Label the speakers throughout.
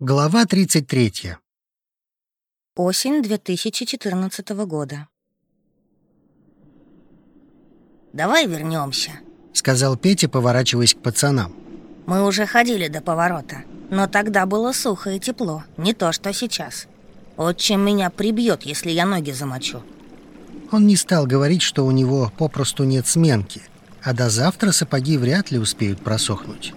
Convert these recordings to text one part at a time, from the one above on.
Speaker 1: Глава 33.
Speaker 2: Осень 2014 года.
Speaker 3: «Давай вернемся», —
Speaker 1: сказал Петя, поворачиваясь к пацанам.
Speaker 3: «Мы уже ходили до поворота, но тогда было сухо и тепло, не то что сейчас. Отчим меня прибьет, если я ноги замочу».
Speaker 1: Он не стал говорить, что у него попросту нет сменки, а до завтра сапоги вряд ли успеют просохнуть.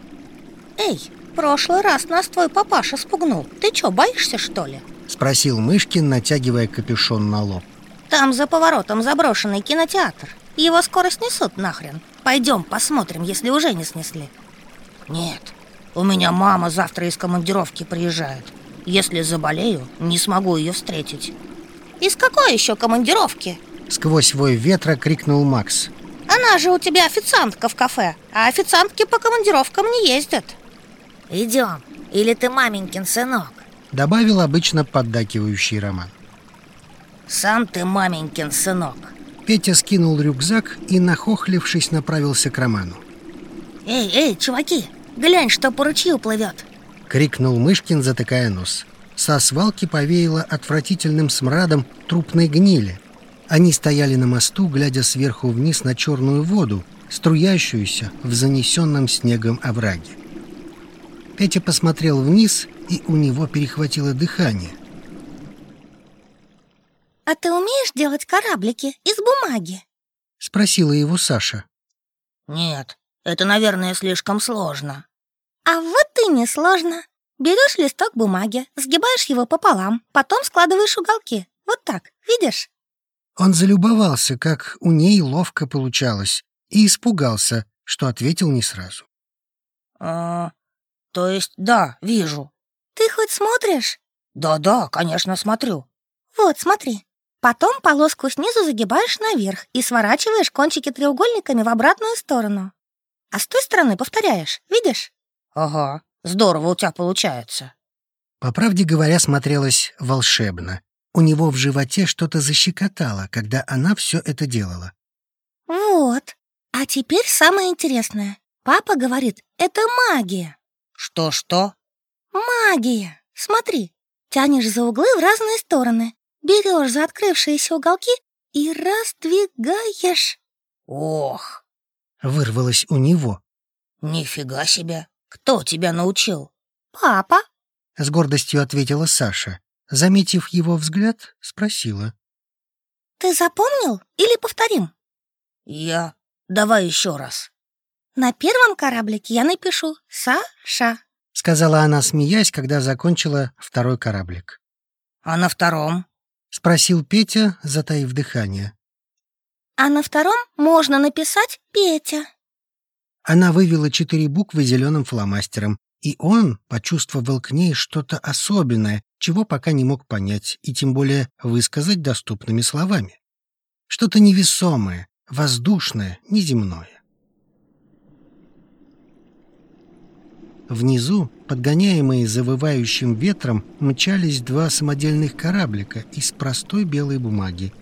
Speaker 2: «Эй, прошлый раз нас твой папаша спугнул. Ты чё, боишься, что ли?»
Speaker 1: Спросил Мышкин, натягивая капюшон на лоб.
Speaker 2: «Там за поворотом заброшенный кинотеатр. Его скоро снесут нахрен. Пойдем посмотрим, если уже не снесли».
Speaker 3: «Нет, у меня мама завтра из командировки приезжает. Если заболею, не смогу ее встретить».
Speaker 2: «Из какой еще командировки?»
Speaker 1: Сквозь вой ветра крикнул Макс.
Speaker 2: «Она же у тебя официантка в кафе, а официантки по командировкам не ездят».
Speaker 3: «Идем, или ты маменькин сынок?»
Speaker 1: Добавил обычно поддакивающий Роман.
Speaker 3: «Сам ты маменькин сынок».
Speaker 1: Петя скинул рюкзак и, нахохлившись, направился к Роману.
Speaker 3: «Эй, эй, чуваки, глянь, что по ручью плывет!»
Speaker 1: Крикнул Мышкин, затыкая нос. Со свалки повеяло отвратительным смрадом трупной гнили. Они стояли на мосту, глядя сверху вниз на черную воду, струящуюся в занесенном снегом овраге. Петя посмотрел вниз, и у него перехватило дыхание.
Speaker 2: «А ты умеешь делать кораблики из бумаги?»
Speaker 1: — спросила его Саша.
Speaker 3: «Нет, это, наверное, слишком сложно».
Speaker 2: «А вот и не сложно. Берешь листок бумаги, сгибаешь его пополам, потом складываешь уголки. Вот так, видишь?»
Speaker 1: Он залюбовался, как у ней ловко получалось, и испугался, что ответил не сразу.
Speaker 3: «А, то есть, да, вижу».
Speaker 2: «Ты хоть смотришь?»
Speaker 3: «Да-да, конечно, смотрю».
Speaker 2: «Вот, смотри. Потом полоску снизу загибаешь наверх и сворачиваешь кончики треугольниками в обратную сторону. А с той стороны повторяешь, видишь?»
Speaker 3: «Ага, здорово у тебя получается».
Speaker 1: По правде говоря, смотрелось волшебно. У него в животе что-то защекотало, когда она все это делала.
Speaker 2: «Вот. А теперь самое интересное. Папа говорит, это магия».
Speaker 3: «Что-что?»
Speaker 2: «Магия. Смотри, тянешь за углы в разные стороны, берешь за открывшиеся уголки и раздвигаешь».
Speaker 3: «Ох!»
Speaker 1: — вырвалось у него.
Speaker 3: «Нифига себе! Кто тебя научил?»
Speaker 2: «Папа», —
Speaker 1: с гордостью ответила Саша. Заметив его взгляд, спросила.
Speaker 2: «Ты запомнил или повторим?»
Speaker 3: «Я... Давай еще раз».
Speaker 2: «На первом кораблике я напишу «Саша».
Speaker 1: — сказала она, смеясь, когда закончила второй кораблик.
Speaker 3: «А на втором?»
Speaker 1: — спросил Петя, затаив дыхание.
Speaker 2: «А на втором можно написать «Петя».
Speaker 1: Она вывела четыре буквы зеленым фломастером, и он почувствовал к ней что-то особенное, чего пока не мог понять и тем более высказать доступными словами. Что-то невесомое, воздушное, неземное. Внизу, подгоняемые завывающим ветром, мчались два самодельных кораблика из простой белой бумаги.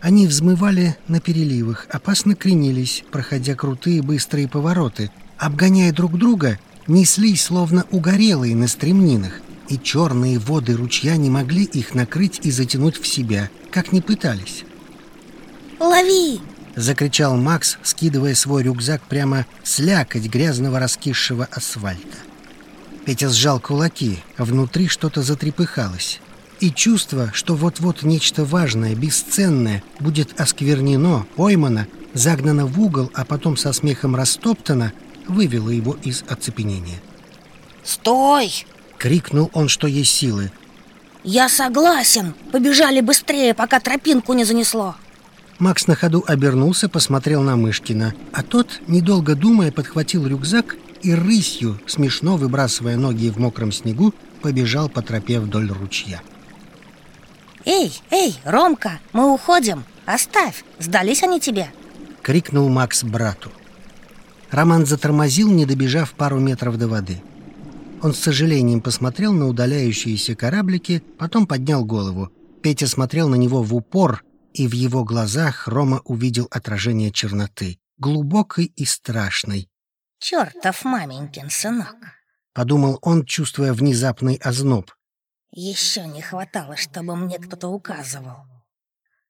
Speaker 1: Они взмывали на переливах, опасно кренились, проходя крутые быстрые повороты, обгоняя друг друга, неслись, словно угорелые на стремнинах, и черные воды ручья не могли их накрыть и затянуть в себя, как ни пытались.
Speaker 2: «Лови!»
Speaker 1: — закричал Макс, скидывая свой рюкзак прямо слякоть грязного раскисшего асфальта. Петя сжал кулаки, а внутри что-то затрепыхалось. И чувство, что вот-вот нечто важное, бесценное будет осквернено, поймано, загнано в угол, а потом со смехом растоптано, вывело его из оцепенения.
Speaker 3: «Стой!»
Speaker 1: — крикнул он, что есть силы.
Speaker 3: «Я согласен! Побежали быстрее, пока тропинку не занесло!»
Speaker 1: Макс на ходу обернулся, посмотрел на Мышкина, а тот, недолго думая, подхватил рюкзак и рысью, смешно выбрасывая ноги в мокром снегу, побежал по тропе вдоль ручья.
Speaker 3: «Эй, эй, Ромка, мы уходим! Оставь! Сдались они тебе!»
Speaker 1: — крикнул Макс брату. Роман затормозил, не добежав пару метров до воды. Он с сожалением посмотрел на удаляющиеся кораблики, потом поднял голову. Петя смотрел на него в упор, и в его глазах Рома увидел отражение черноты, глубокой и страшной.
Speaker 3: «Чертов маменькин сынок!
Speaker 1: — подумал он, чувствуя внезапный озноб.
Speaker 3: «Еще не хватало, чтобы мне кто-то указывал».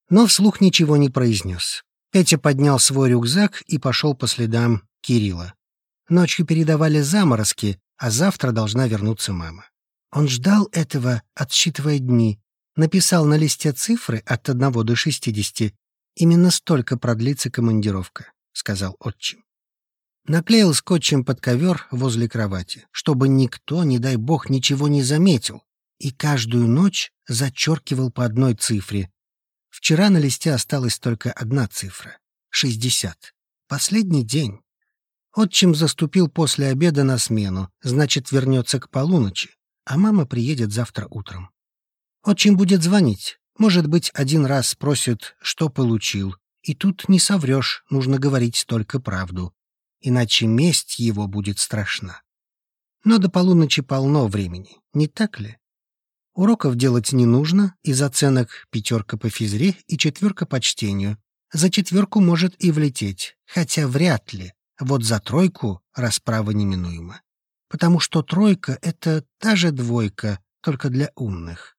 Speaker 1: Но вслух ничего не произнес. Петя поднял свой рюкзак и пошел по следам Кирилла. Ночью передавали заморозки, а завтра должна вернуться мама. Он ждал этого, отсчитывая дни. Написал на листе цифры от одного до шестидесяти. Именно столько продлится командировка, сказал отчим. Наклеил скотчем под ковер возле кровати, чтобы никто, не дай бог, ничего не заметил, и каждую ночь зачеркивал по одной цифре. Вчера на листе осталась только одна цифра — шестьдесят. Последний день. Отчим заступил после обеда на смену, значит, вернется к полуночи, а мама приедет завтра утром. Отчим будет звонить. Может быть, один раз спросит, что получил. И тут не соврешь, нужно говорить только правду. Иначе месть его будет страшна. Но до полуночи полно времени, не так ли? Уроков делать не нужно, из оценок пятерка по физре и четверка по чтению. За четверку может и влететь, хотя вряд ли. Вот за тройку расправа неминуема. Потому что тройка — это та же двойка, только для умных.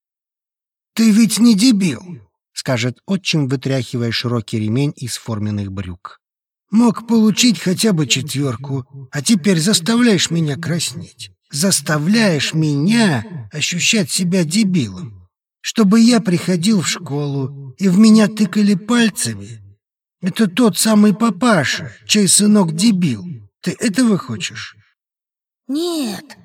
Speaker 1: «Ты ведь не дебил!» — скажет отчим, вытряхивая широкий ремень из форменных брюк. «Мог получить хотя бы четверку, а теперь заставляешь меня краснеть. Заставляешь меня ощущать себя дебилом. Чтобы я приходил в школу и в меня тыкали пальцами, это тот самый папаша, чей сынок дебил. Ты этого хочешь?
Speaker 3: Нет.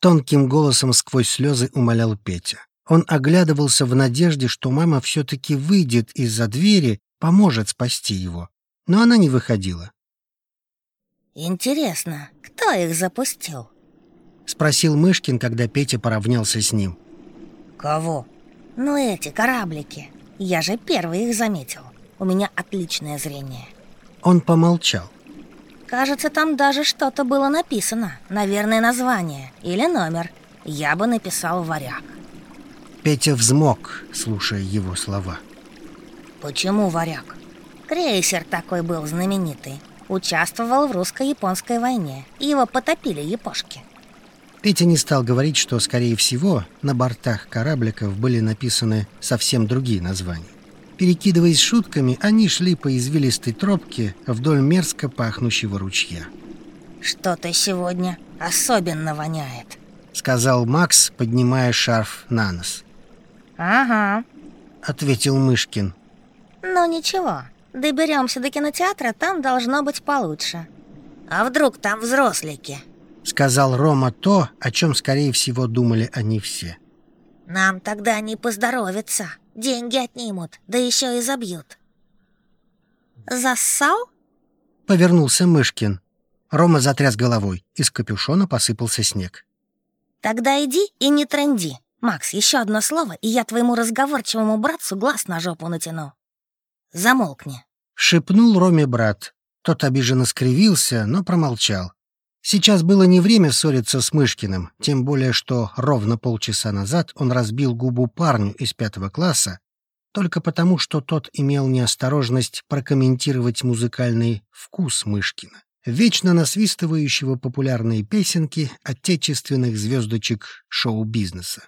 Speaker 1: Тонким голосом сквозь слезы умолял Петя. Он оглядывался в надежде, что мама все-таки выйдет из-за двери, поможет спасти его. Но она не выходила.
Speaker 3: «Интересно, кто их запустил?»
Speaker 1: — спросил Мышкин, когда Петя поравнялся с ним.
Speaker 3: «Кого?» «Ну, эти кораблики. Я же первый их заметил. У меня отличное зрение.
Speaker 1: Он помолчал.
Speaker 3: Кажется, там даже что-то было написано. Наверное, название или номер. Я бы написал «Варяг».
Speaker 1: Петя взмок, слушая его слова.
Speaker 3: Почему «Варяг»? Крейсер такой был знаменитый. Участвовал в русско-японской войне. Его потопили япошки.
Speaker 1: Петя не стал говорить, что, скорее всего, на бортах корабликов были написаны совсем другие названия. Перекидываясь шутками, они шли по извилистой тропке вдоль мерзко пахнущего ручья.
Speaker 3: «Что-то сегодня особенно воняет», —
Speaker 1: сказал Макс, поднимая шарф на нос.
Speaker 3: «Ага», —
Speaker 1: ответил Мышкин.
Speaker 3: «Ну ничего, доберемся до кинотеатра, там должно быть получше. А вдруг там взрослики?»
Speaker 1: — сказал Рома то, о чем, скорее всего, думали они все.
Speaker 3: «Нам тогда не поздоровится». Деньги отнимут, да еще и забьют. Зассал?
Speaker 1: Повернулся Мышкин. Рома затряс головой. Из капюшона посыпался снег.
Speaker 3: Тогда иди и не тренди. Макс, еще одно слово, и я твоему разговорчивому братцу глаз на жопу натяну. Замолкни.
Speaker 1: Шепнул Роме брат. Тот обиженно скривился, но промолчал. Сейчас было не время ссориться с Мышкиным, тем более что ровно полчаса назад он разбил губу парню из пятого класса только потому, что тот имел неосторожность прокомментировать музыкальный вкус Мышкина, вечно насвистывающего популярные песенки отечественных звездочек шоу-бизнеса.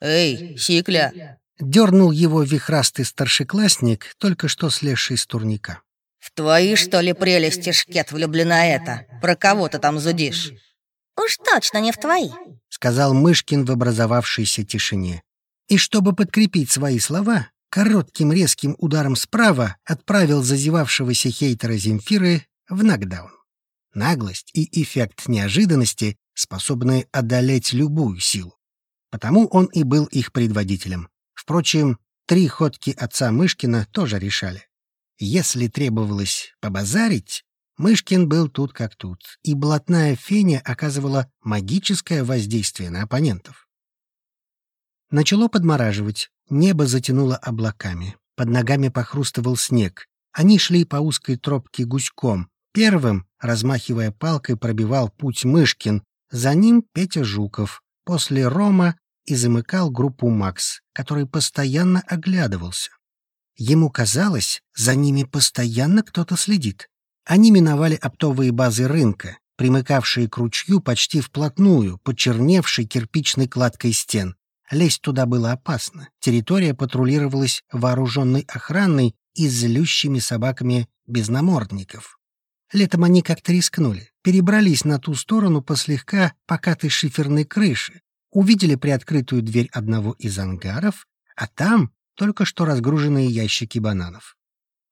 Speaker 4: «Эй, Сикля!»
Speaker 1: — дернул его вихрастый старшеклассник, только что слезший с турника.
Speaker 4: В твои, что ли, прелести, Шкет, влюблена это? Про кого ты там зудишь?
Speaker 3: Уж точно не в твои,
Speaker 1: сказал Мышкин в образовавшейся тишине. И чтобы подкрепить свои слова, коротким резким ударом справа отправил зазевавшегося хейтера Земфиры в нокдаун. Наглость и эффект неожиданности способны одолеть любую силу. Потому он и был их предводителем. Впрочем, три ходки отца Мышкина тоже решали. Если требовалось побазарить, Мышкин был тут как тут, и блатная феня оказывала магическое воздействие на оппонентов. Начало подмораживать, небо затянуло облаками, под ногами похрустывал снег. Они шли по узкой тропке гуськом. Первым, размахивая палкой, пробивал путь Мышкин, за ним Петя Жуков, после Рома и замыкал группу Макс, который постоянно оглядывался. Ему казалось, за ними постоянно кто-то следит. Они миновали оптовые базы рынка, примыкавшие к ручью почти вплотную, почерневшей кирпичной кладкой стен. Лезть туда было опасно. Территория патрулировалась вооруженной охраной и злющими собаками без намордников. Летом они как-то рискнули. Перебрались на ту сторону по слегка покатой шиферной крыши, увидели приоткрытую дверь одного из ангаров, а там только что разгруженные ящики бананов.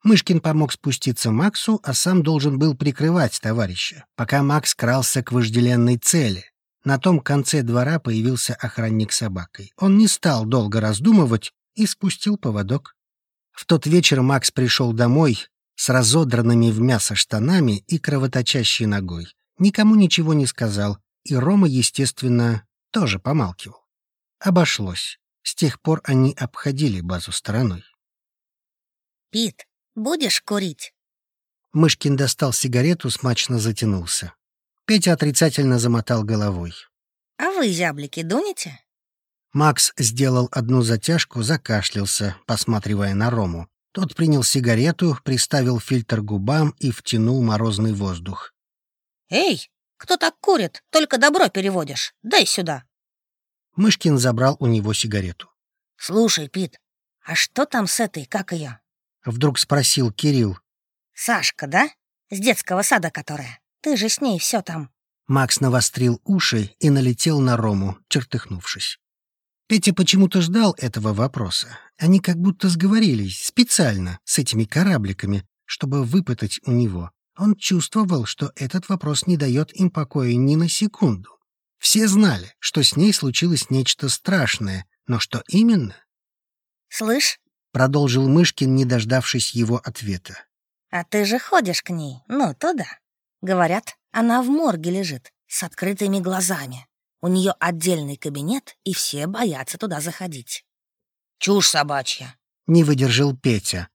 Speaker 1: Мышкин помог спуститься Максу, а сам должен был прикрывать товарища, пока Макс крался к вожделенной цели. На том конце двора появился охранник с собакой. Он не стал долго раздумывать и спустил поводок. В тот вечер Макс пришел домой с разодранными в мясо штанами и кровоточащей ногой. Никому ничего не сказал, и Рома, естественно, тоже помалкивал. Обошлось. С тех пор они обходили базу стороной.
Speaker 3: «Пит, будешь курить?»
Speaker 1: Мышкин достал сигарету, смачно затянулся. Петя отрицательно замотал головой.
Speaker 3: «А вы, зяблики, дунете?»
Speaker 1: Макс сделал одну затяжку, закашлялся, посматривая на Рому. Тот принял сигарету, приставил фильтр губам и втянул морозный воздух.
Speaker 3: «Эй, кто так курит? Только добро переводишь. Дай сюда!»
Speaker 1: Мышкин забрал у него сигарету.
Speaker 3: «Слушай, Пит, а что там с этой, как ее?»
Speaker 1: Вдруг спросил Кирилл.
Speaker 3: «Сашка, да? С детского сада которая. Ты же с ней все там».
Speaker 1: Макс навострил уши и налетел на Рому, чертыхнувшись. Петя почему-то ждал этого вопроса. Они как будто сговорились специально с этими корабликами, чтобы выпытать у него. Он чувствовал, что этот вопрос не дает им покоя ни на секунду. Все знали, что с ней случилось нечто страшное, но что именно?
Speaker 3: «Слышь?»
Speaker 1: — продолжил Мышкин, не дождавшись его ответа.
Speaker 3: «А ты же ходишь к ней, ну, туда. Говорят, она в морге лежит, с открытыми глазами. У нее отдельный кабинет, и все боятся туда заходить». «Чушь собачья», —
Speaker 1: не выдержал Петя.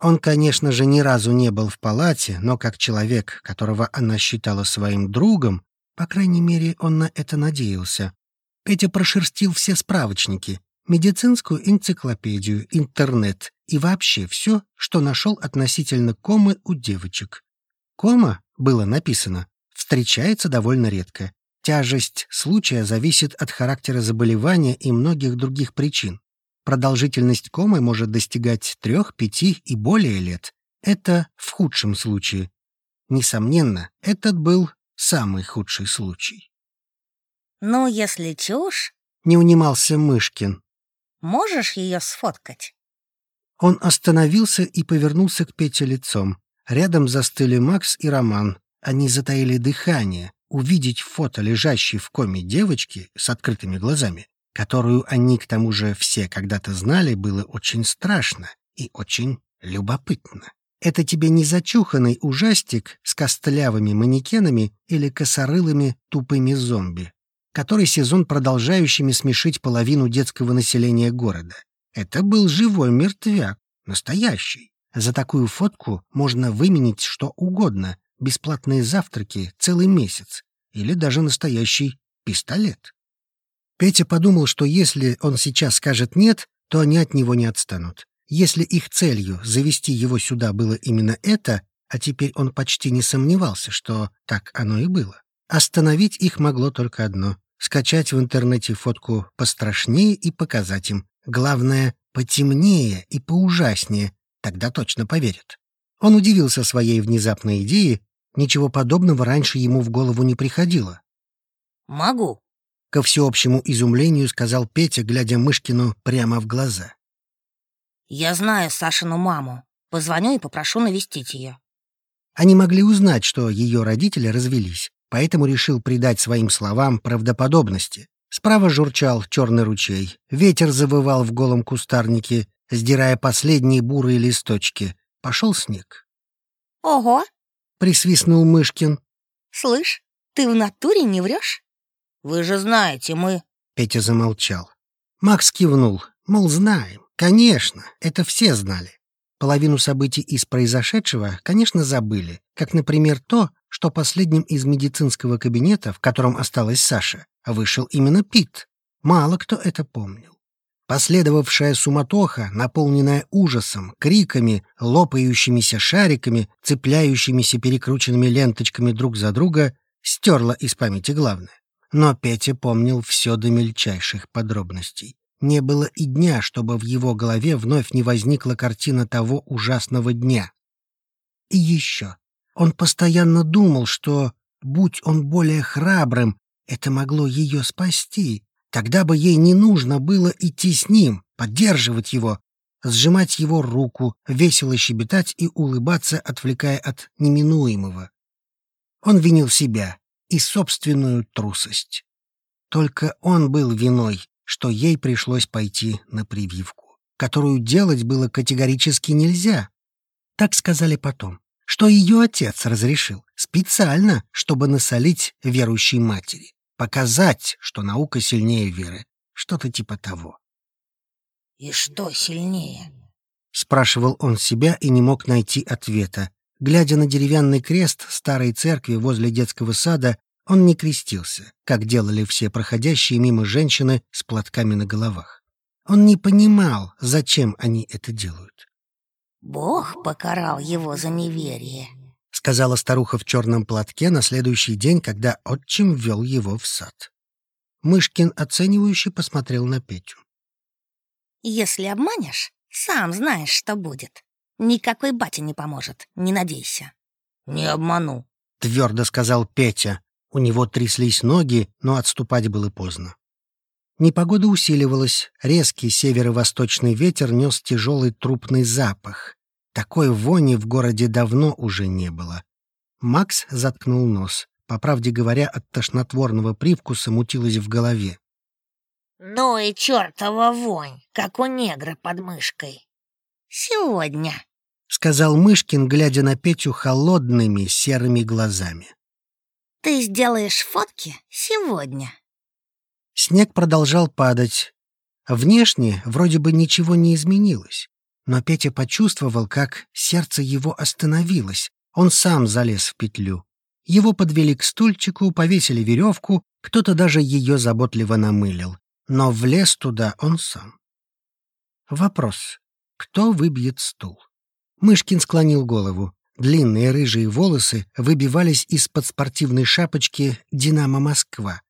Speaker 1: Он, конечно же, ни разу не был в палате, но как человек, которого она считала своим другом, по крайней мере, он на это надеялся. Петя прошерстил все справочники, медицинскую энциклопедию, интернет и вообще все, что нашел относительно комы у девочек. Кома, было написано, встречается довольно редко. Тяжесть случая зависит от характера заболевания и многих других причин. Продолжительность комы может достигать трех, пяти и более лет. Это в худшем случае. Несомненно, этот был самый худший случай.
Speaker 3: «Ну, если чушь...»
Speaker 1: — не унимался Мышкин.
Speaker 3: «Можешь ее сфоткать?»
Speaker 1: Он остановился и повернулся к Пете лицом. Рядом застыли Макс и Роман. Они затаили дыхание. Увидеть фото лежащей в коме девочки с открытыми глазами, которую они, к тому же, все когда-то знали, было очень страшно и очень любопытно. Это тебе не зачуханный ужастик с костлявыми манекенами или косорылыми тупыми зомби, который сезон продолжающими смешить половину детского населения города. Это был живой мертвяк, настоящий. За такую фотку можно выменить что угодно, бесплатные завтраки целый месяц или даже настоящий пистолет. Петя подумал, что если он сейчас скажет «нет», то они от него не отстанут. Если их целью завести его сюда было именно это, а теперь он почти не сомневался, что так оно и было, остановить их могло только одно — скачать в интернете фотку пострашнее и показать им. Главное, потемнее и поужаснее, тогда точно поверят. Он удивился своей внезапной идее, ничего подобного раньше ему в голову не приходило.
Speaker 3: «Могу», —
Speaker 1: ко всеобщему изумлению сказал Петя, глядя Мышкину прямо в глаза.
Speaker 3: «Я знаю Сашину маму. Позвоню и попрошу навестить ее».
Speaker 1: Они могли узнать, что ее родители развелись, поэтому решил придать своим словам правдоподобности. Справа журчал черный ручей, ветер завывал в голом кустарнике, сдирая последние бурые листочки. Пошел снег.
Speaker 2: Ого!
Speaker 1: Присвистнул Мышкин.
Speaker 2: Слышь, ты в натуре не врешь?
Speaker 3: Вы же знаете, мы...
Speaker 1: Петя замолчал. Макс кивнул, мол, знаем. Конечно, это все знали. Половину событий из произошедшего, конечно, забыли, как, например, то, что последним из медицинского кабинета, в котором осталась Саша, вышел именно Пит. Мало кто это помнил. Последовавшая суматоха, наполненная ужасом, криками, лопающимися шариками, цепляющимися перекрученными ленточками друг за друга, стерла из памяти главное. Но Петя помнил все до мельчайших подробностей. Не было и дня, чтобы в его голове вновь не возникла картина того ужасного дня. И еще. Он постоянно думал, что, будь он более храбрым, это могло ее спасти. Тогда бы ей не нужно было идти с ним, поддерживать его, сжимать его руку, весело щебетать и улыбаться, отвлекая от неминуемого. Он винил себя и собственную трусость. Только он был виной, что ей пришлось пойти на прививку, которую делать было категорически нельзя. Так сказали потом, что ее отец разрешил специально, чтобы насолить верующей матери, показать, что наука сильнее веры, что-то типа того.
Speaker 3: «И что сильнее?»
Speaker 1: — спрашивал он себя и не мог найти ответа. Глядя на деревянный крест старой церкви возле детского сада, он не крестился, как делали все проходящие мимо женщины с платками на головах. Он не понимал, зачем они это делают.
Speaker 3: «Бог покарал его за неверие», —
Speaker 1: сказала старуха в черном платке на следующий день, когда отчим ввел его в сад. Мышкин оценивающе посмотрел на Петю.
Speaker 2: Если обманешь, сам знаешь, что будет. Никакой батя не поможет, не надейся.
Speaker 3: Не обману,
Speaker 1: твердо сказал Петя. У него тряслись ноги, но отступать было поздно. Непогода усиливалась, резкий северо-восточный ветер нес тяжелый трупный запах. Такой вони в городе давно уже не было. Макс заткнул нос. По правде говоря, от тошнотворного привкуса мутилось в голове.
Speaker 3: Ну и чертова вонь, как у негра под мышкой. Сегодня, —
Speaker 1: сказал Мышкин, глядя на Петю холодными серыми глазами.
Speaker 2: Ты сделаешь фотки сегодня.
Speaker 1: Снег продолжал падать. Внешне вроде бы ничего не изменилось, но Петя почувствовал, как сердце его остановилось. Он сам залез в петлю. Его подвели к стульчику, повесили веревку, кто-то даже ее заботливо намылил но влез туда он сам. Вопрос. Кто выбьет стул? Мышкин склонил голову. Длинные рыжие волосы выбивались из-под спортивной шапочки «Динамо Москва».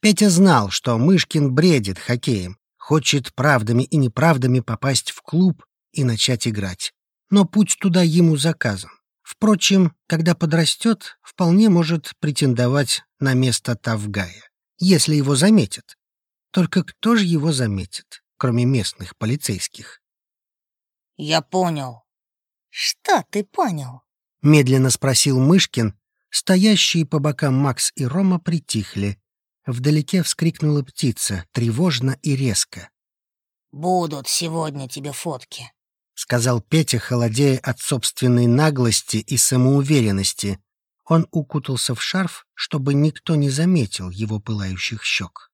Speaker 1: Петя знал, что Мышкин бредит хоккеем, хочет правдами и неправдами попасть в клуб и начать играть. Но путь туда ему заказан. Впрочем, когда подрастет, вполне может претендовать на место Тавгая, если его заметят. Только кто же его заметит, кроме местных полицейских?
Speaker 3: «Я понял».
Speaker 2: «Что ты понял?»
Speaker 1: — медленно спросил Мышкин. Стоящие по бокам Макс и Рома притихли. Вдалеке вскрикнула птица, тревожно и резко.
Speaker 3: «Будут сегодня тебе фотки», —
Speaker 1: сказал Петя, холодея от собственной наглости и самоуверенности. Он укутался в шарф, чтобы никто не заметил его пылающих щек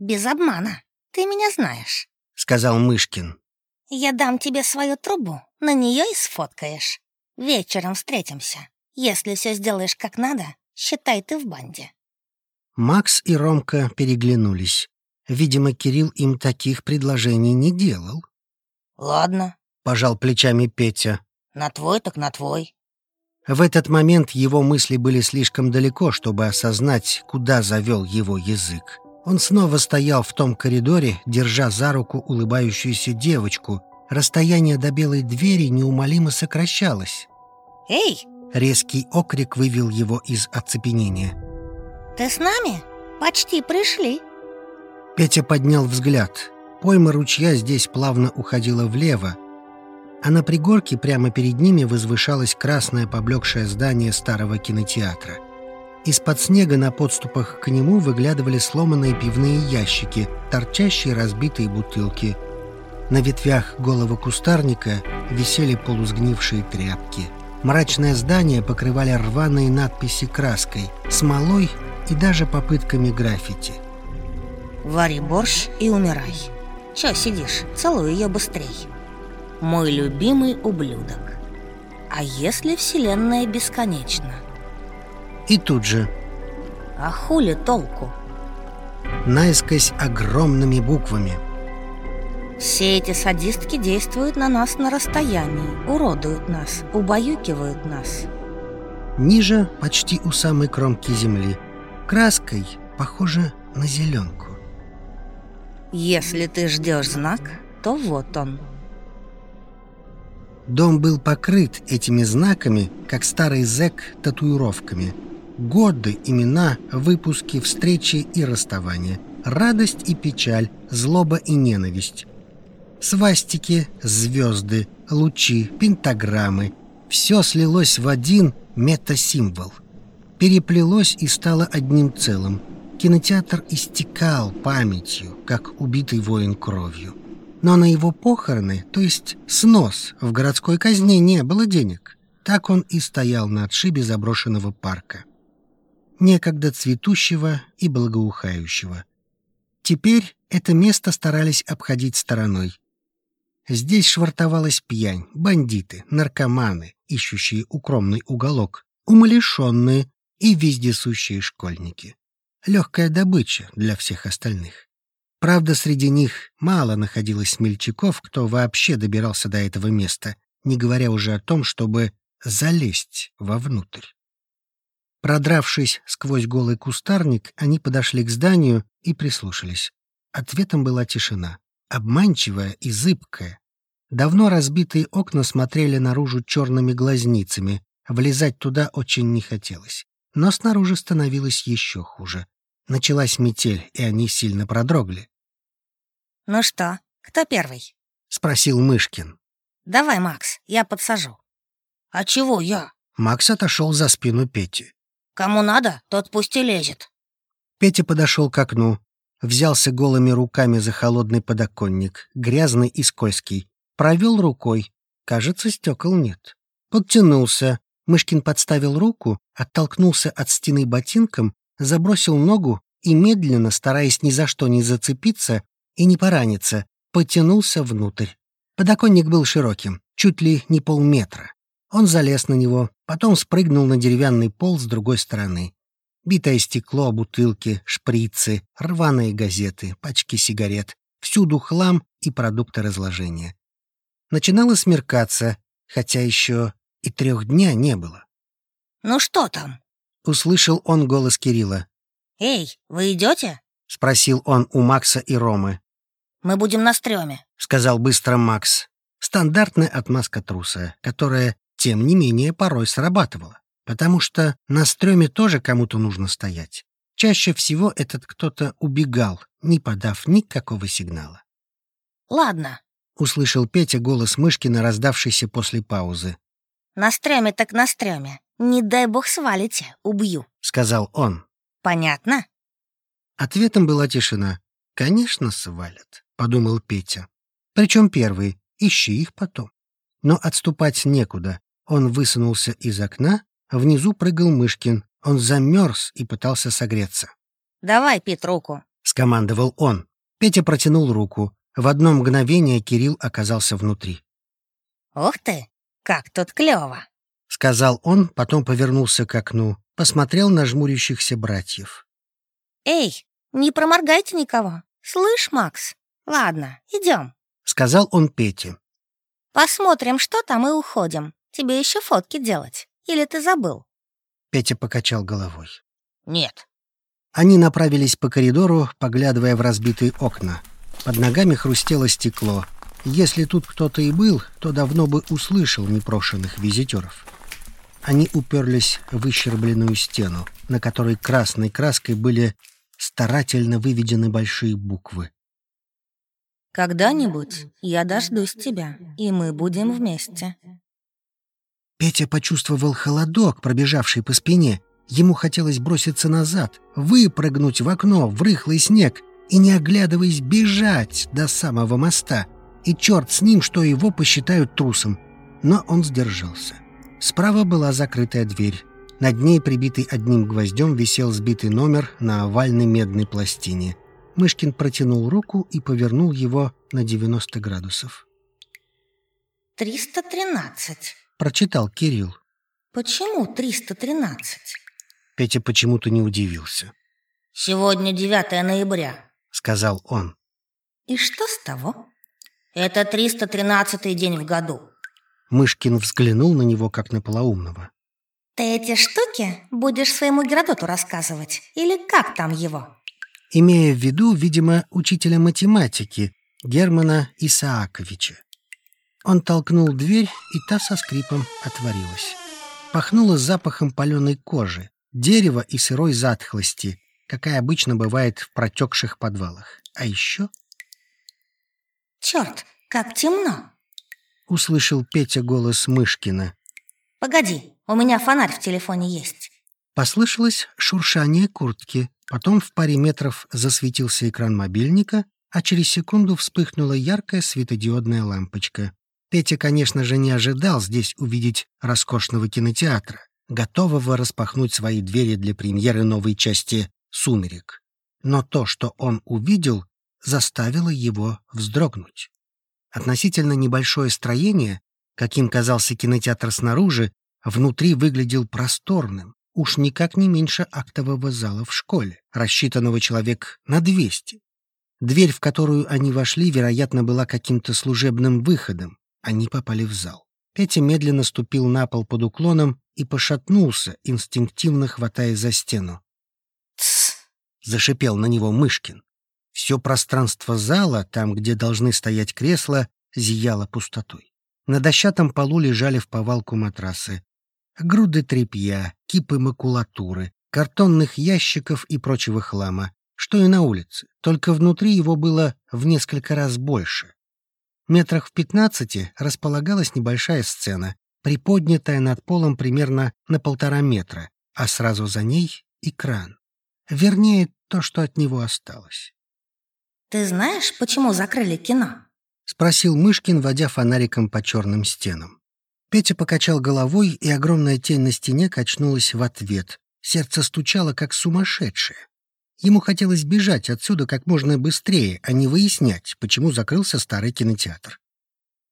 Speaker 2: без обмана. Ты меня знаешь», —
Speaker 1: сказал Мышкин.
Speaker 2: «Я дам тебе свою трубу, на нее и сфоткаешь. Вечером встретимся. Если все сделаешь как надо, считай ты в банде».
Speaker 1: Макс и Ромка переглянулись. Видимо, Кирилл им таких предложений не делал.
Speaker 3: «Ладно», —
Speaker 1: пожал плечами Петя.
Speaker 3: «На твой так на твой».
Speaker 1: В этот момент его мысли были слишком далеко, чтобы осознать, куда завел его язык. Он снова стоял в том коридоре, держа за руку улыбающуюся девочку. Расстояние до белой двери неумолимо сокращалось.
Speaker 2: «Эй!»
Speaker 1: Резкий окрик вывел его из оцепенения.
Speaker 2: «Ты с нами? Почти пришли!»
Speaker 1: Петя поднял взгляд. Пойма ручья здесь плавно уходила влево, а на пригорке прямо перед ними возвышалось красное поблекшее здание старого кинотеатра — из-под снега на подступах к нему выглядывали сломанные пивные ящики, торчащие разбитые бутылки. На ветвях голого кустарника висели полусгнившие тряпки. Мрачное здание покрывали рваные надписи краской, смолой и даже попытками граффити.
Speaker 3: «Вари борщ и умирай. Чё сидишь? Целуй ее быстрей. Мой любимый ублюдок. А если вселенная бесконечна?»
Speaker 1: И тут же
Speaker 3: А хули толку?
Speaker 1: Наискось огромными буквами
Speaker 2: Все эти садистки действуют на нас на расстоянии Уродуют нас, убаюкивают нас
Speaker 1: Ниже, почти у самой кромки земли краской, похоже на зеленку.
Speaker 3: Если ты ждешь знак, то вот он.
Speaker 1: Дом был покрыт этими знаками, как старый зэк татуировками. Годы, имена, выпуски, встречи и расставания. Радость и печаль, злоба и ненависть. Свастики, звезды, лучи, пентаграммы. Все слилось в один метасимвол. Переплелось и стало одним целым. Кинотеатр истекал памятью, как убитый воин кровью. Но на его похороны, то есть снос, в городской казне не было денег. Так он и стоял на отшибе заброшенного парка. Некогда цветущего и благоухающего. Теперь это место старались обходить стороной. Здесь швартовалась пьянь, бандиты, наркоманы, ищущие укромный уголок, умалишенные и вездесущие школьники. Легкая добыча для всех остальных. Правда, среди них мало находилось смельчаков, кто вообще добирался до этого места, не говоря уже о том, чтобы залезть вовнутрь. Продравшись сквозь голый кустарник, они подошли к зданию и прислушались. Ответом была тишина, обманчивая и зыбкая. Давно разбитые окна смотрели наружу черными глазницами, влезать туда очень не хотелось. Но снаружи становилось еще хуже. Началась метель, и они сильно продрогли.
Speaker 3: «Ну что, кто первый?»
Speaker 1: — спросил Мышкин.
Speaker 3: «Давай, Макс, я подсажу». «А чего я?»
Speaker 1: Макс отошел за спину Пети.
Speaker 3: «Кому надо, тот пусть и лезет».
Speaker 1: Петя подошел к окну, взялся голыми руками за холодный подоконник, грязный и скользкий, провел рукой. Кажется, стекол нет. Подтянулся. Мышкин подставил руку, оттолкнулся от стены ботинком, забросил ногу и медленно, стараясь ни за что не зацепиться и не пораниться, потянулся внутрь. Подоконник был широким, чуть ли не полметра. Он залез на него, потом спрыгнул на деревянный пол с другой стороны. Битое стекло, бутылки, шприцы, рваные газеты, пачки сигарет. Всюду хлам и продукты разложения. Начинало смеркаться, хотя еще и трех дня не было.
Speaker 3: «Ну что там?»
Speaker 1: — услышал он голос Кирилла.
Speaker 3: «Эй, вы идете?
Speaker 1: — спросил он у Макса и Ромы.
Speaker 3: «Мы будем на стреме», —
Speaker 1: сказал быстро Макс. Стандартная отмазка труса, которая, тем не менее, порой срабатывала. Потому что на стреме тоже кому-то нужно стоять. Чаще всего этот кто-то убегал, не подав никакого сигнала.
Speaker 3: «Ладно», —
Speaker 1: услышал Петя голос Мышкина, раздавшийся после паузы.
Speaker 3: «На стреме так на стреме. Не дай бог свалите, убью», —
Speaker 1: сказал он.
Speaker 3: «Понятно?»
Speaker 1: Ответом была тишина. «Конечно, свалят», — подумал Петя. Причем первый, ищи их потом. Но отступать некуда. Он высунулся из окна, а внизу прыгал Мышкин. Он замерз и пытался согреться.
Speaker 3: «Давай, Пит, руку», —
Speaker 1: скомандовал он. Петя протянул руку. В одно мгновение Кирилл оказался внутри.
Speaker 3: «Ух ты, как тут клёво!»
Speaker 1: — сказал он, потом повернулся к окну, посмотрел на жмурящихся братьев.
Speaker 3: «Эй, не проморгайте никого. Слышь, Макс? Ладно, идем,
Speaker 1: сказал он Пете.
Speaker 3: Посмотрим, что там, и уходим. Тебе еще фотки делать. Или ты забыл?
Speaker 1: Петя покачал головой.
Speaker 3: Нет.
Speaker 1: Они направились по коридору, поглядывая в разбитые окна. Под ногами хрустело стекло. Если тут кто-то и был, то давно бы услышал непрошенных визитеров. Они уперлись в выщербленную стену, на которой красной краской были старательно выведены большие буквы.
Speaker 3: «Когда-нибудь я дождусь тебя, и мы будем вместе».
Speaker 1: Петя почувствовал холодок, пробежавший по спине. Ему хотелось броситься назад, выпрыгнуть в окно, в рыхлый снег и, не оглядываясь, бежать до самого моста. И черт с ним, что его посчитают трусом. Но он сдержался. Справа была закрытая дверь. Над ней, прибитый одним гвоздем, висел сбитый номер на овальной медной пластине. Мышкин протянул руку и повернул его на 90 градусов.
Speaker 3: «313», —
Speaker 1: прочитал Кирилл.
Speaker 3: «Почему 313?»
Speaker 1: Петя почему-то не удивился.
Speaker 3: «Сегодня 9 ноября», —
Speaker 1: сказал он.
Speaker 3: «И что с того?» «Это 313 день в году».
Speaker 1: Мышкин взглянул на него, как на полоумного.
Speaker 3: Ты эти штуки будешь своему Геродоту рассказывать? Или как там его?
Speaker 1: Имея в виду, видимо, учителя математики Германа Исааковича. Он толкнул дверь, и та со скрипом отворилась. Пахнуло запахом паленой кожи, дерева и сырой затхлости, какая обычно бывает в протекших подвалах. А еще...
Speaker 3: «Черт, как темно!»
Speaker 1: — услышал Петя голос Мышкина.
Speaker 3: «Погоди, у меня фонарь в телефоне есть».
Speaker 1: Послышалось шуршание куртки. Потом в паре метров засветился экран мобильника, а через секунду вспыхнула яркая светодиодная лампочка. Петя, конечно же, не ожидал здесь увидеть роскошного кинотеатра, готового распахнуть свои двери для премьеры новой части «Сумерек». Но то, что он увидел, заставило его вздрогнуть. Относительно небольшое строение, каким казался кинотеатр снаружи, внутри выглядел просторным, уж никак не меньше актового зала в школе, рассчитанного человек на 200. Дверь, в которую они вошли, вероятно, была каким-то служебным выходом. Они попали в зал. Петя медленно ступил на пол под уклоном и пошатнулся, инстинктивно хватая за стену.
Speaker 3: «Тсс!»
Speaker 1: — зашипел на него Мышкин. Все пространство зала, там, где должны стоять кресла, зияло пустотой. На дощатом полу лежали в повалку матрасы. Груды тряпья, кипы макулатуры, картонных ящиков и прочего хлама, что и на улице, только внутри его было в несколько раз больше. Метрах в пятнадцати располагалась небольшая сцена, приподнятая над полом примерно на полтора метра, а сразу за ней — экран. Вернее, то, что от него осталось.
Speaker 3: «Ты знаешь, почему закрыли кино?»
Speaker 1: — спросил Мышкин, водя фонариком по черным стенам. Петя покачал головой, и огромная тень на стене качнулась в ответ. Сердце стучало, как сумасшедшее. Ему хотелось бежать отсюда как можно быстрее, а не выяснять, почему закрылся старый кинотеатр.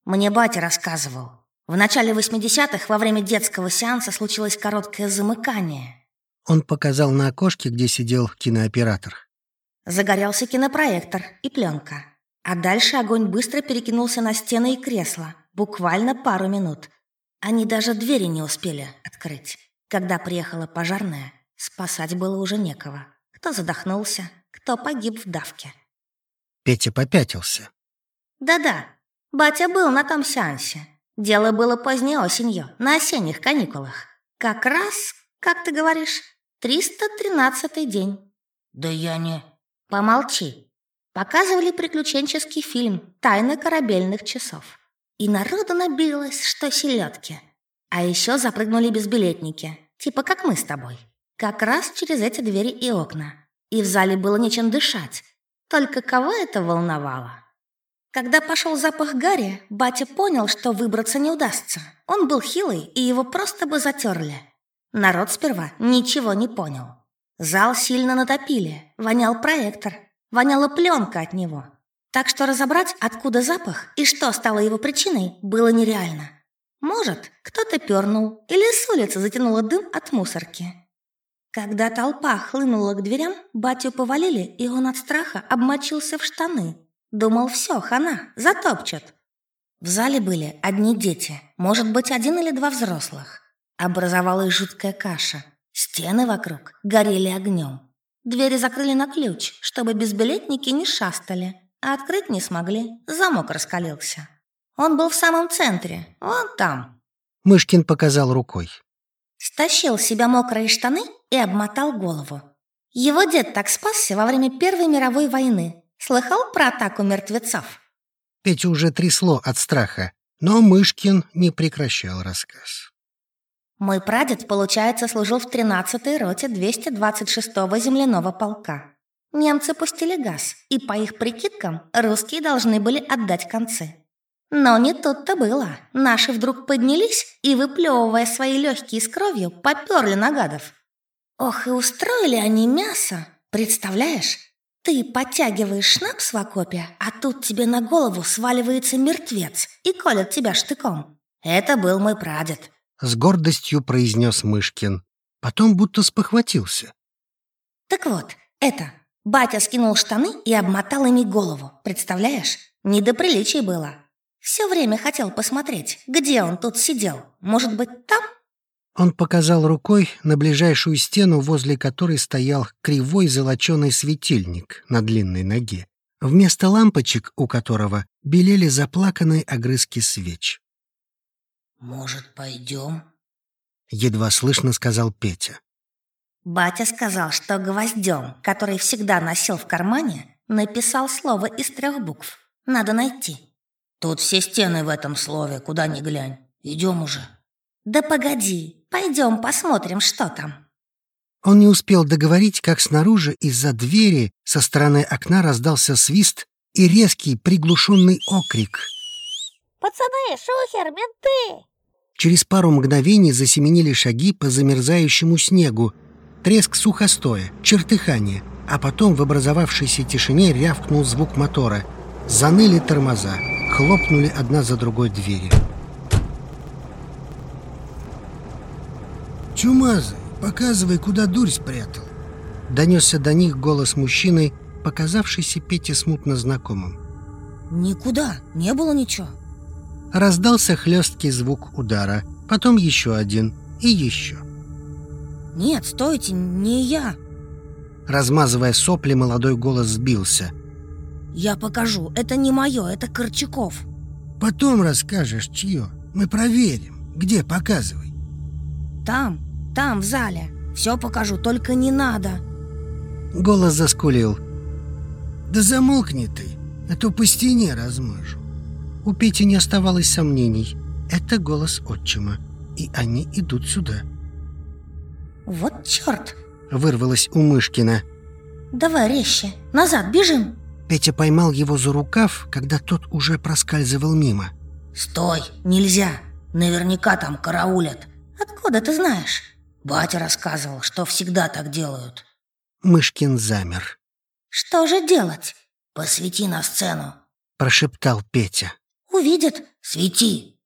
Speaker 3: Мне батя рассказывал. В начале 80-х во время детского сеанса случилось короткое замыкание.
Speaker 1: Он показал на окошке, где сидел кинооператор.
Speaker 3: Загорелся кинопроектор и пленка. А дальше огонь быстро перекинулся на стены и кресла. Буквально пару минут. Они даже двери не успели открыть. Когда приехала пожарная, спасать было уже некого. Кто задохнулся, кто погиб в давке.
Speaker 1: Петя попятился.
Speaker 3: Да-да, батя был на том сеансе. Дело было поздней осенью, на осенних каникулах. Как раз, как ты говоришь, 313-й день.
Speaker 5: Да я не...
Speaker 3: Помолчи. Показывали приключенческий фильм «Тайны корабельных часов». И народу набилось, что селедки. А еще запрыгнули безбилетники, типа как мы с тобой. Как раз через эти двери и окна. И в зале было нечем дышать. Только кого это волновало? Когда пошел запах Гарри, батя понял, что выбраться не удастся. Он был хилый, и его просто бы затерли. Народ сперва ничего не понял. Зал сильно натопили, вонял проектор, воняла пленка от него. Так что разобрать, откуда запах и что стало его причиной, было нереально. Может, кто-то пернул или с улицы затянуло дым от мусорки. Когда толпа хлынула к дверям, батю повалили, и он от страха обмочился в штаны. Думал, все, хана, затопчет. В зале были одни дети, может быть, один или два взрослых. Образовалась жуткая каша. Стены вокруг горели огнем. Двери закрыли на ключ, чтобы безбилетники не шастали, а открыть не смогли, замок раскалился. Он был в самом центре, вон там.
Speaker 1: Мышкин показал рукой.
Speaker 3: Стащил с себя мокрые штаны и обмотал голову. Его дед так спасся во время Первой мировой войны. Слыхал про атаку мертвецов?
Speaker 1: Петю уже трясло от страха, но Мышкин не прекращал рассказ.
Speaker 3: Мой прадед, получается, служил в 13-й роте 226-го земляного полка. Немцы пустили газ, и по их прикидкам русские должны были отдать концы. Но не тут-то было. Наши вдруг поднялись и, выплевывая свои легкие с кровью, поперли на гадов. Ох, и устроили они мясо. Представляешь? Ты подтягиваешь шнапс в окопе, а тут тебе на голову сваливается мертвец и колет тебя штыком. Это был мой прадед.
Speaker 1: С гордостью произнес Мышкин. Потом будто спохватился.
Speaker 3: Так вот, это. Батя скинул штаны и обмотал ими голову. Представляешь? Не до приличий было. Все время хотел посмотреть, где он тут сидел. Может быть, там?
Speaker 1: Он показал рукой на ближайшую стену, возле которой стоял кривой золоченый светильник на длинной ноге, вместо лампочек у которого белели заплаканные огрызки свеч.
Speaker 3: «Может, пойдем?»
Speaker 1: — едва слышно сказал Петя.
Speaker 2: Батя сказал, что гвоздем, который всегда носил в кармане, написал слово из трех букв. Надо найти.
Speaker 3: Тут все стены в этом слове, куда ни глянь. Идем уже.
Speaker 2: Да погоди, пойдем посмотрим, что там.
Speaker 1: Он не успел договорить, как снаружи из-за двери со стороны окна раздался свист и резкий приглушенный окрик.
Speaker 2: «Пацаны, шухер, менты!»
Speaker 1: Через пару мгновений засеменили шаги по замерзающему снегу, треск сухостоя, чертыхание, а потом в образовавшейся тишине рявкнул звук мотора. Заныли тормоза, хлопнули одна за другой двери. «Чумазый, показывай, куда дурь спрятал!» Донесся до них голос мужчины, показавшийся Пете смутно знакомым.
Speaker 3: «Никуда, не было ничего».
Speaker 1: Раздался хлесткий звук удара, потом еще один и еще.
Speaker 3: «Нет, стойте, не я!»
Speaker 1: Размазывая сопли, молодой голос сбился.
Speaker 3: «Я покажу, это не мое, это Корчаков».
Speaker 1: «Потом расскажешь, чье. Мы проверим. Где, показывай».
Speaker 3: «Там, там, в зале. Все покажу, только не надо».
Speaker 1: Голос заскулил. «Да замолкни ты, а то по стене размажу». У Пети не оставалось сомнений. Это голос отчима, и они идут сюда.
Speaker 2: Вот черт!
Speaker 1: Вырвалось у Мышкина.
Speaker 2: Давай резче, назад бежим.
Speaker 1: Петя поймал его за рукав, когда тот уже проскальзывал мимо.
Speaker 3: «Стой! Нельзя! Наверняка там караулят!»
Speaker 2: «Откуда ты знаешь?»
Speaker 3: Батя рассказывал, что всегда так делают.
Speaker 1: Мышкин замер.
Speaker 2: «Что же делать?»
Speaker 3: «Посвети на сцену», —
Speaker 1: прошептал Петя.
Speaker 2: «Увидят».
Speaker 3: «Свети».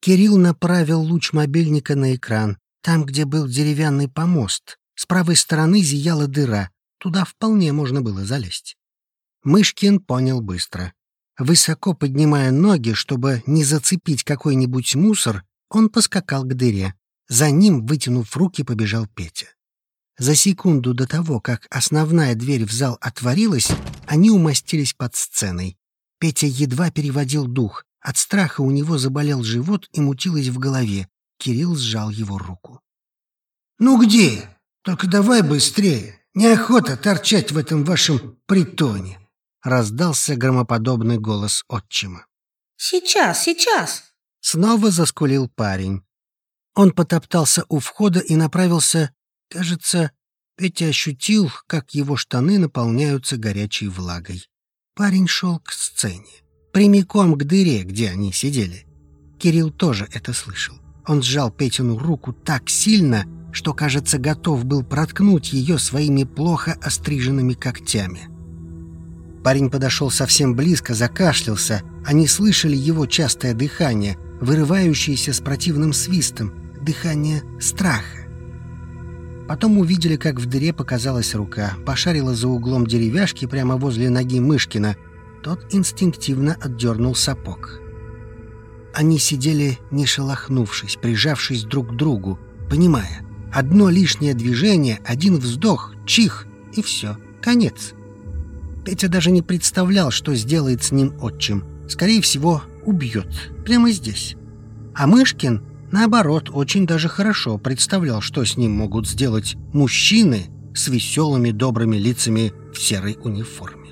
Speaker 1: Кирилл направил луч мобильника на экран, там, где был деревянный помост. С правой стороны зияла дыра. Туда вполне можно было залезть. Мышкин понял быстро. Высоко поднимая ноги, чтобы не зацепить какой-нибудь мусор, он поскакал к дыре. За ним, вытянув руки, побежал Петя. За секунду до того, как основная дверь в зал отворилась, они умостились под сценой. Петя едва переводил дух. От страха у него заболел живот и мутилось в голове. Кирилл сжал его руку. «Ну где? Только давай быстрее. Неохота торчать в этом вашем притоне!» Раздался громоподобный голос отчима.
Speaker 2: «Сейчас, сейчас!»
Speaker 1: Снова заскулил парень. Он потоптался у входа и направился... Кажется, Петя ощутил, как его штаны наполняются горячей влагой. Парень шел к сцене, прямиком к дыре, где они сидели. Кирилл тоже это слышал. Он сжал Петину руку так сильно, что, кажется, готов был проткнуть ее своими плохо остриженными когтями. Парень подошел совсем близко, закашлялся. Они слышали его частое дыхание, вырывающееся с противным свистом, дыхание страха. Потом увидели, как в дыре показалась рука, пошарила за углом деревяшки прямо возле ноги Мышкина. Тот инстинктивно отдернул сапог. Они сидели, не шелохнувшись, прижавшись друг к другу, понимая, одно лишнее движение, один вздох, чих, и все, конец. Петя даже не представлял, что сделает с ним отчим. Скорее всего, убьет. Прямо здесь. А Мышкин, наоборот, очень даже хорошо представлял, что с ним могут сделать мужчины с веселыми добрыми лицами в серой униформе.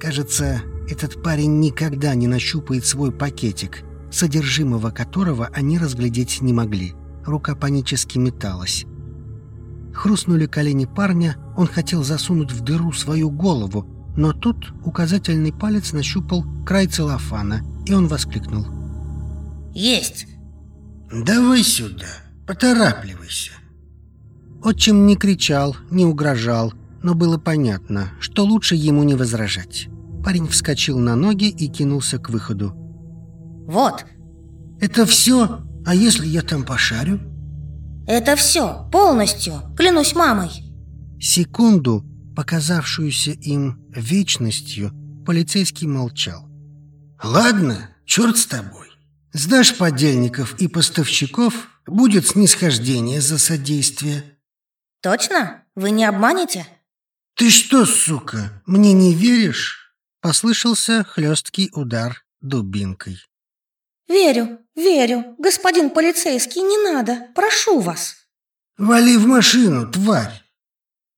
Speaker 1: Кажется, этот парень никогда не нащупает свой пакетик, содержимого которого они разглядеть не могли. Рука панически металась. Хрустнули колени парня, он хотел засунуть в дыру свою голову, но тут указательный палец нащупал край целлофана, и он воскликнул.
Speaker 3: «Есть!»
Speaker 1: «Давай сюда, поторапливайся!» Отчим не кричал, не угрожал, но было понятно, что лучше ему не возражать. Парень вскочил на ноги и кинулся к выходу.
Speaker 3: «Вот!»
Speaker 1: «Это все? А если я там пошарю?»
Speaker 2: «Это все, полностью, клянусь мамой!»
Speaker 1: Секунду, показавшуюся им вечностью, полицейский молчал. «Ладно, черт с тобой. Сдашь подельников и поставщиков, будет снисхождение за содействие.
Speaker 3: Точно? Вы не обманете?
Speaker 1: Ты что, сука, мне не веришь? Послышался хлесткий удар дубинкой.
Speaker 3: Верю, верю. Господин полицейский, не надо. Прошу вас.
Speaker 1: Вали в машину, тварь.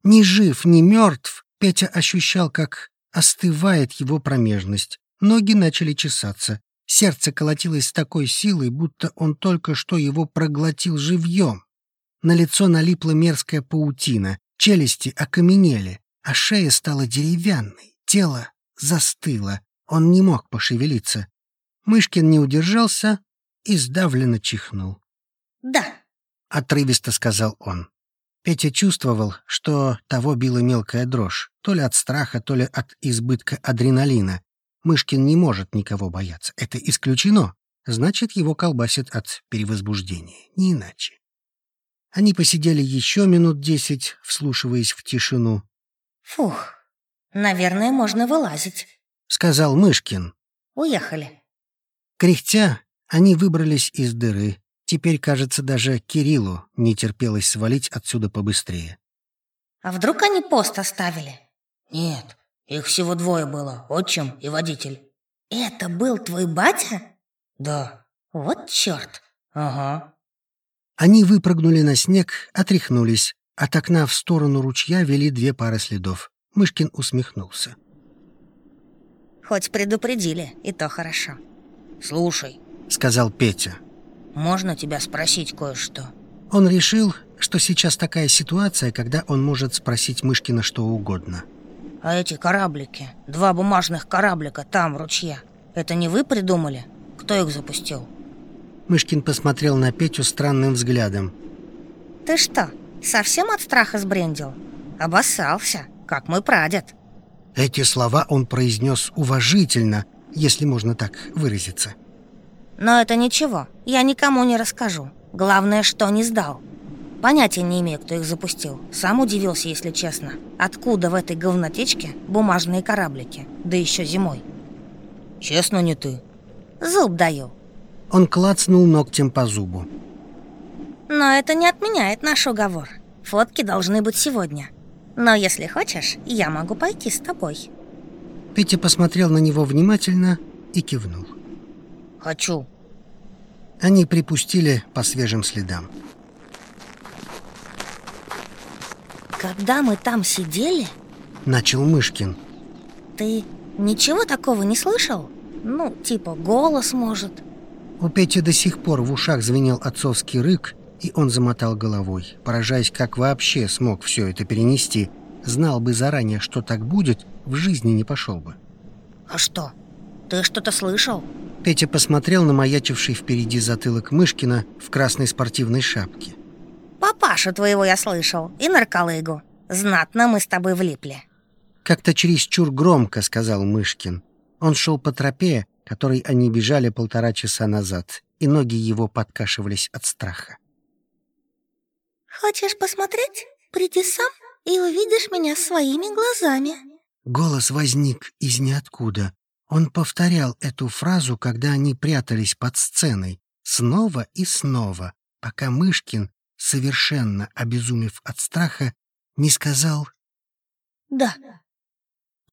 Speaker 1: Ни жив, ни мертв, Петя ощущал, как остывает его промежность. Ноги начали чесаться. Сердце колотилось с такой силой, будто он только что его проглотил живьем. На лицо налипла мерзкая паутина, челюсти окаменели, а шея стала деревянной, тело застыло, он не мог пошевелиться. Мышкин не удержался и сдавленно чихнул.
Speaker 3: «Да», —
Speaker 1: отрывисто сказал он. Петя чувствовал, что того била мелкая дрожь, то ли от страха, то ли от избытка адреналина. Мышкин не может никого бояться. Это исключено. Значит, его колбасит от перевозбуждения. Не иначе. Они посидели еще минут десять, вслушиваясь в тишину.
Speaker 3: «Фух, наверное, можно вылазить», —
Speaker 1: сказал Мышкин.
Speaker 3: «Уехали».
Speaker 1: Кряхтя, они выбрались из дыры. Теперь, кажется, даже Кириллу не терпелось свалить отсюда побыстрее.
Speaker 3: «А вдруг они пост оставили?»
Speaker 4: «Нет, их всего двое было, отчим и водитель».
Speaker 3: «Это был твой батя?»
Speaker 4: «Да».
Speaker 3: «Вот черт!»
Speaker 4: «Ага».
Speaker 1: Они выпрыгнули на снег, отряхнулись. От окна в сторону ручья вели две пары следов. Мышкин усмехнулся.
Speaker 3: «Хоть предупредили, и то хорошо».
Speaker 4: «Слушай», —
Speaker 1: сказал Петя.
Speaker 4: «Можно тебя спросить кое-что?»
Speaker 1: Он решил, что сейчас такая ситуация, когда он может спросить Мышкина что угодно.
Speaker 4: «А эти кораблики, два бумажных кораблика там, в ручье, это не вы придумали? Кто их запустил?»
Speaker 1: Мышкин посмотрел на Петю странным взглядом.
Speaker 3: «Ты что, совсем от страха сбрендил? Обоссался, как мой прадед».
Speaker 1: Эти слова он произнес уважительно, если можно так выразиться.
Speaker 3: «Но это ничего, я никому не расскажу. Главное, что не сдал. Понятия не имею, кто их запустил. Сам удивился, если честно. Откуда в этой говнотечке бумажные кораблики? Да еще зимой».
Speaker 4: «Честно, не ты?»
Speaker 3: «Зуб даю».
Speaker 1: Он клацнул ногтем по зубу.
Speaker 3: «Но это не отменяет наш уговор. Фотки должны быть сегодня. Но если хочешь, я могу пойти с тобой».
Speaker 1: Петя посмотрел на него внимательно и кивнул.
Speaker 4: «Хочу».
Speaker 1: Они припустили по свежим следам.
Speaker 3: «Когда мы там сидели...»
Speaker 1: Начал Мышкин.
Speaker 3: «Ты ничего такого не слышал? Ну, типа голос, может?»
Speaker 1: У Пети до сих пор в ушах звенел отцовский рык, и он замотал головой, поражаясь, как вообще смог все это перенести. Знал бы заранее, что так будет, в жизни не пошел бы.
Speaker 3: «А что? Ты что-то слышал?»
Speaker 1: Петя посмотрел на маячивший впереди затылок Мышкина в красной спортивной шапке.
Speaker 3: «Папашу твоего я слышал, и нарколыгу. Знатно мы с тобой влипли».
Speaker 1: Как-то чересчур громко сказал Мышкин. Он шел по тропе, которой они бежали полтора часа назад, и ноги его подкашивались от страха.
Speaker 2: «Хочешь посмотреть? Приди сам и увидишь меня своими глазами».
Speaker 1: Голос возник из ниоткуда. Он повторял эту фразу, когда они прятались под сценой, снова и снова, пока Мышкин, совершенно обезумев от страха, не сказал
Speaker 3: «Да,